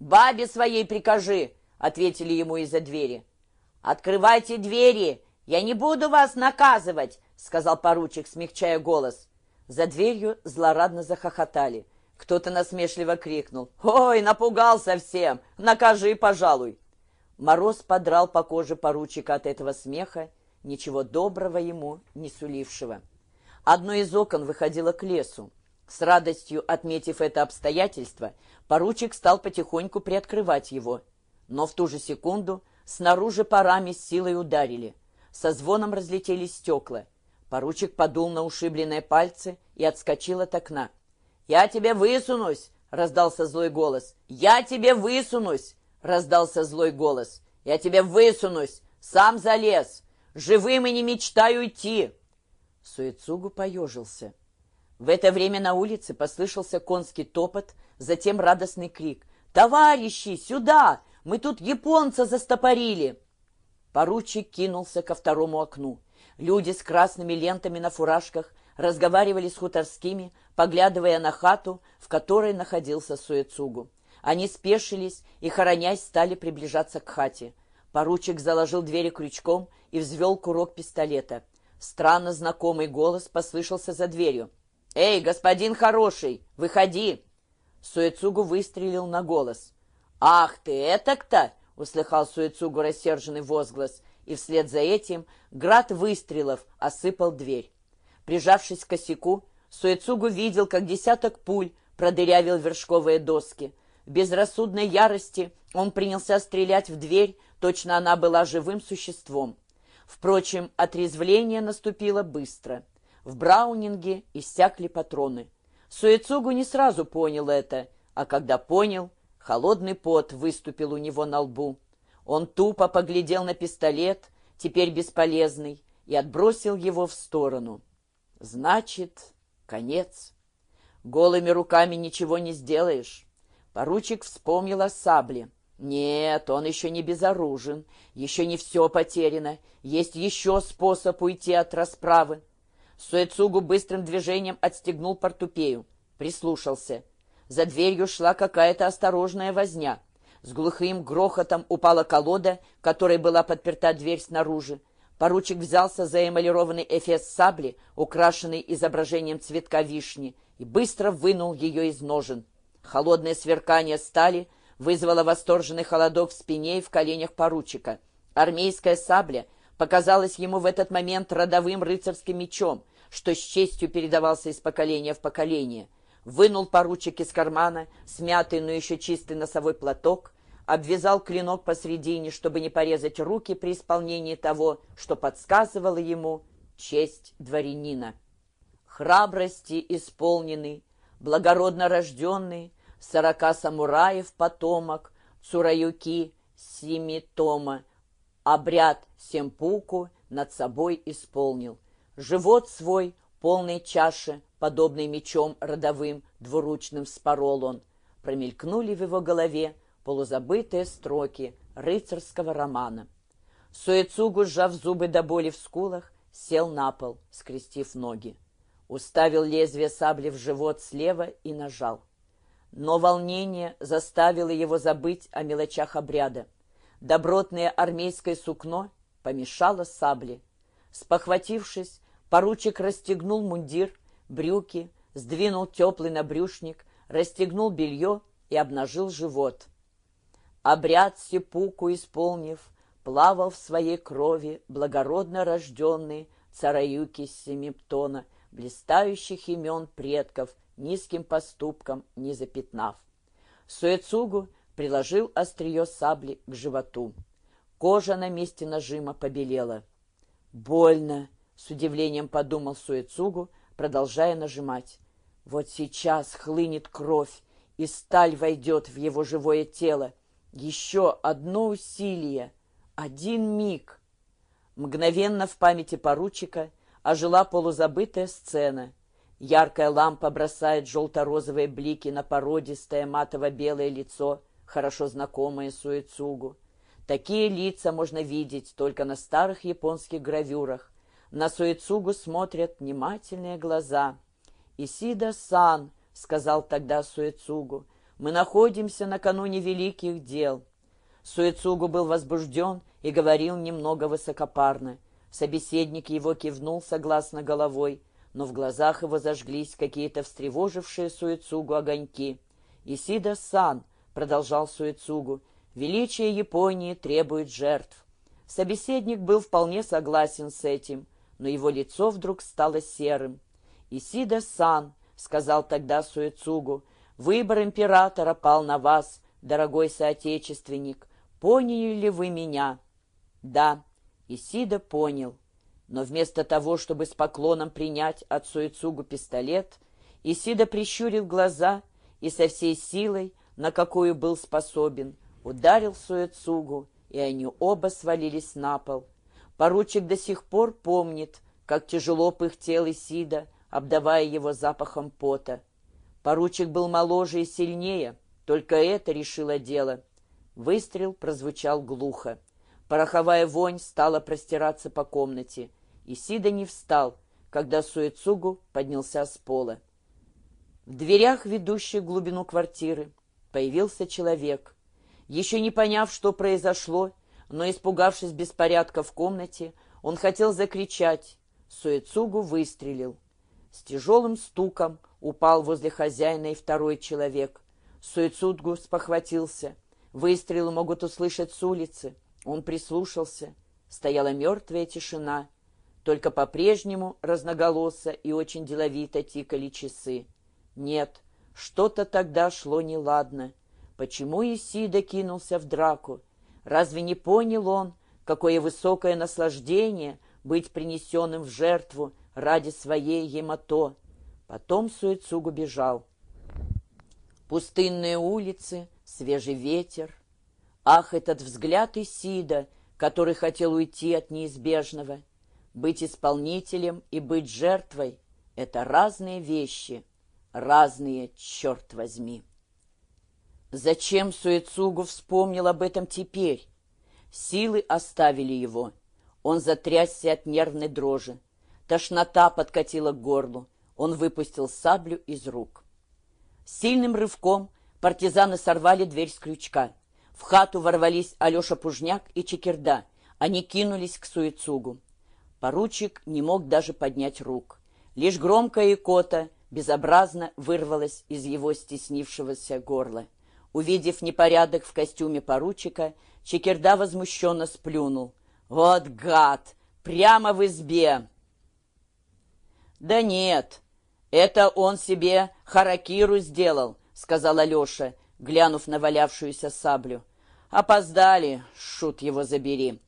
«Бабе своей прикажи!» — ответили ему из-за двери. «Открывайте двери! Я не буду вас наказывать!» — сказал поручик, смягчая голос. За дверью злорадно захохотали. Кто-то насмешливо крикнул. «Ой, напугал совсем! Накажи, пожалуй!» Мороз подрал по коже поручика от этого смеха, ничего доброго ему не сулившего. Одно из окон выходило к лесу. С радостью отметив это обстоятельство, поручик стал потихоньку приоткрывать его. Но в ту же секунду снаружи парами с силой ударили. Со звоном разлетелись стекла. Поручик подул на ушибленные пальцы и отскочил от окна. «Я тебе высунусь!» — раздался злой голос. «Я тебе высунусь!» — раздался злой голос. «Я тебе высунусь! Сам залез! Живым и не мечтаю уйти!» Суэцугу поежился. В это время на улице послышался конский топот, затем радостный крик. «Товарищи, сюда! Мы тут японца застопорили!» Поручик кинулся ко второму окну. Люди с красными лентами на фуражках разговаривали с хуторскими, поглядывая на хату, в которой находился Суэцугу. Они спешились и, хоронясь, стали приближаться к хате. Поручик заложил двери крючком и взвел курок пистолета. Странно знакомый голос послышался за дверью. «Эй, господин хороший, выходи!» Суэцугу выстрелил на голос. «Ах ты, это-то!» — услыхал Суэцугу рассерженный возглас, и вслед за этим град выстрелов осыпал дверь. Прижавшись к косяку, Суэцугу видел, как десяток пуль продырявил вершковые доски. В безрассудной ярости он принялся стрелять в дверь, точно она была живым существом. Впрочем, отрезвление наступило быстро. В Браунинге иссякли патроны. Суэцугу не сразу понял это, а когда понял, холодный пот выступил у него на лбу. Он тупо поглядел на пистолет, теперь бесполезный, и отбросил его в сторону. Значит, конец. Голыми руками ничего не сделаешь. Поручик вспомнил о сабле. Нет, он еще не безоружен, еще не все потеряно, есть еще способ уйти от расправы. Суэцугу быстрым движением отстегнул портупею, прислушался. За дверью шла какая-то осторожная возня. С глухим грохотом упала колода, которой была подперта дверь снаружи. Поручик взялся за эмалированный эфес сабли, украшенный изображением цветка вишни, и быстро вынул ее из ножен. Холодное сверкание стали вызвало восторженный холодок в спине и в коленях поручика. Армейская сабля показалась ему в этот момент родовым рыцарским мечом, что с честью передавался из поколения в поколение. Вынул поручик из кармана, смятый, но еще чистый носовой платок, обвязал клинок посредине, чтобы не порезать руки при исполнении того, что подсказывало ему честь дворянина. Храбрости исполненный, благородно рожденный, сорока самураев потомок, Цураюки Симитома, обряд Семпуку над собой исполнил. Живот свой, полной чаши, подобный мечом родовым, двуручным спорол он. Промелькнули в его голове полузабытые строки рыцарского романа. Суэцугу, сжав зубы до боли в скулах, сел на пол, скрестив ноги. Уставил лезвие сабли в живот слева и нажал. Но волнение заставило его забыть о мелочах обряда. Добротное армейское сукно помешало сабле. Спохватившись, поручик расстегнул мундир, брюки, сдвинул теплый набрюшник, расстегнул белье и обнажил живот. Обряд сепуку исполнив, плавал в своей крови благородно рожденный цараюки Семиптона, блистающих имен предков — низким поступком не запятнав. Суэцугу приложил острие сабли к животу. Кожа на месте нажима побелела. «Больно!» — с удивлением подумал Суэцугу, продолжая нажимать. «Вот сейчас хлынет кровь, и сталь войдет в его живое тело. Еще одно усилие, один миг!» Мгновенно в памяти поручика ожила полузабытая сцена — Яркая лампа бросает желто-розовые блики на породистое матово-белое лицо, хорошо знакомое Суэцугу. Такие лица можно видеть только на старых японских гравюрах. На Суэцугу смотрят внимательные глаза. «Исида-сан», — сказал тогда Суэцугу, Мы находимся накануне великих дел». Суэцугу был возбужден и говорил немного высокопарно. Собеседник его кивнул согласно головой, но в глазах его зажглись какие-то встревожившие Суэцугу огоньки. «Исида-сан», — продолжал Суэцугу, — «величие Японии требует жертв». Собеседник был вполне согласен с этим, но его лицо вдруг стало серым. «Исида-сан», — сказал тогда Суэцугу, — «выбор императора пал на вас, дорогой соотечественник. Поняли ли вы меня?» «Да», Исида понял, но вместо того, чтобы с поклоном принять от Суэцугу пистолет, Исида прищурил глаза и со всей силой, на какую был способен, ударил Суэцугу, и они оба свалились на пол. Поручик до сих пор помнит, как тяжело пыхтел Исида, обдавая его запахом пота. Поручик был моложе и сильнее, только это решило дело. Выстрел прозвучал глухо. Пороховая вонь стала простираться по комнате. Исида не встал, когда Суэцугу поднялся с пола. В дверях, ведущих в глубину квартиры, появился человек. Еще не поняв, что произошло, но испугавшись беспорядка в комнате, он хотел закричать. Суэцугу выстрелил. С тяжелым стуком упал возле хозяина и второй человек. Суэцугу спохватился. Выстрелы могут услышать с улицы. Он прислушался. Стояла мертвая тишина. Только по-прежнему разноголосо и очень деловито тикали часы. Нет, что-то тогда шло неладно. Почему Исида кинулся в драку? Разве не понял он, какое высокое наслаждение быть принесенным в жертву ради своей Ямато? Потом Суэцугу бежал. Пустынные улицы, свежий ветер, Ах, этот взгляд Исида, который хотел уйти от неизбежного. Быть исполнителем и быть жертвой — это разные вещи, разные, черт возьми. Зачем Суэцугу вспомнил об этом теперь? Силы оставили его. Он затрясся от нервной дрожи. Тошнота подкатила к горлу. Он выпустил саблю из рук. Сильным рывком партизаны сорвали дверь с крючка. В хату ворвались Алеша Пужняк и Чекерда. Они кинулись к Суицугу. Поручик не мог даже поднять рук. Лишь громкая икота безобразно вырвалась из его стеснившегося горла. Увидев непорядок в костюме поручика, Чекерда возмущенно сплюнул. «Вот гад! Прямо в избе!» «Да нет, это он себе харакиру сделал», — сказал Алеша, глянув на валявшуюся саблю. «Опоздали, шут его забери!»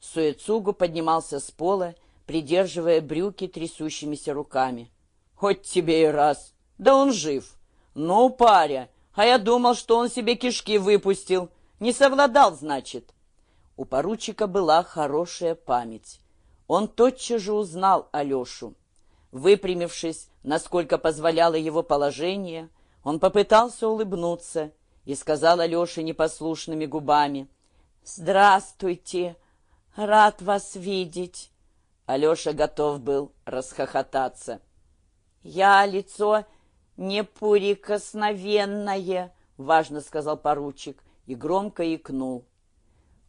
Суэцугу поднимался с пола, придерживая брюки трясущимися руками. «Хоть тебе и раз! Да он жив! Ну, паря, а я думал, что он себе кишки выпустил. Не совладал, значит!» У поручика была хорошая память. Он тотчас же узнал Алешу. Выпрямившись, насколько позволяло его положение, он попытался улыбнуться и сказал Алёше непослушными губами. «Здравствуйте! Рад вас видеть!» Алеша готов был расхохотаться. «Я лицо неприкосновенное!» — важно сказал поручик и громко икнул.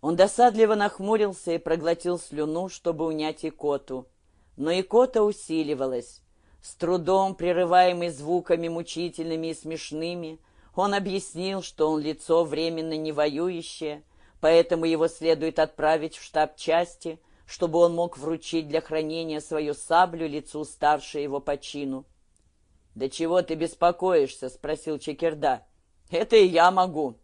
Он досадливо нахмурился и проглотил слюну, чтобы унять икоту. Но икота усиливалась. С трудом, прерываемый звуками мучительными и смешными, он объяснил, что он лицо временно не воюющее, поэтому его следует отправить в штаб части, чтобы он мог вручить для хранения свою саблю лицу старше его по чину. «Да чего ты беспокоишься?» — спросил Чекерда. «Это и я могу».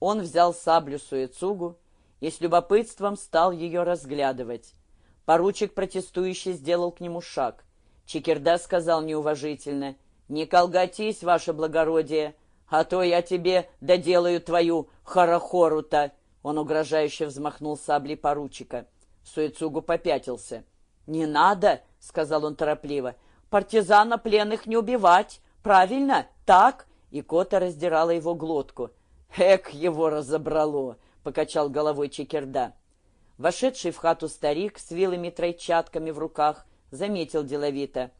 Он взял саблю Суэцугу и с любопытством стал ее разглядывать. Поручик протестующий сделал к нему шаг — Чекерда сказал неуважительно, «Не колготись, ваше благородие, а то я тебе доделаю твою хорохору-то!» Он угрожающе взмахнул саблей поручика. Суэцугу попятился. «Не надо!» — сказал он торопливо. «Партизана пленных не убивать! Правильно? Так?» И кота раздирала его глотку. «Эк, его разобрало!» — покачал головой Чекерда. Вошедший в хату старик с вилами-тройчатками в руках заметил деловито.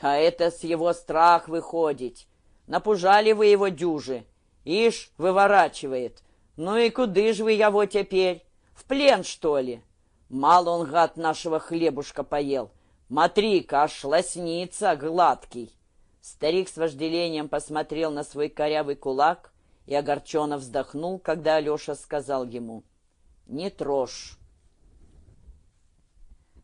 «А это с его страх выходить. Напужали вы его дюжи. Ишь, выворачивает. Ну и куды ж вы его теперь? В плен, что ли? Мало он, гад, нашего хлебушка поел. Смотри-ка, аж лоснится гладкий. Старик с вожделением посмотрел на свой корявый кулак и огорченно вздохнул, когда Алеша сказал ему, «Не трожь,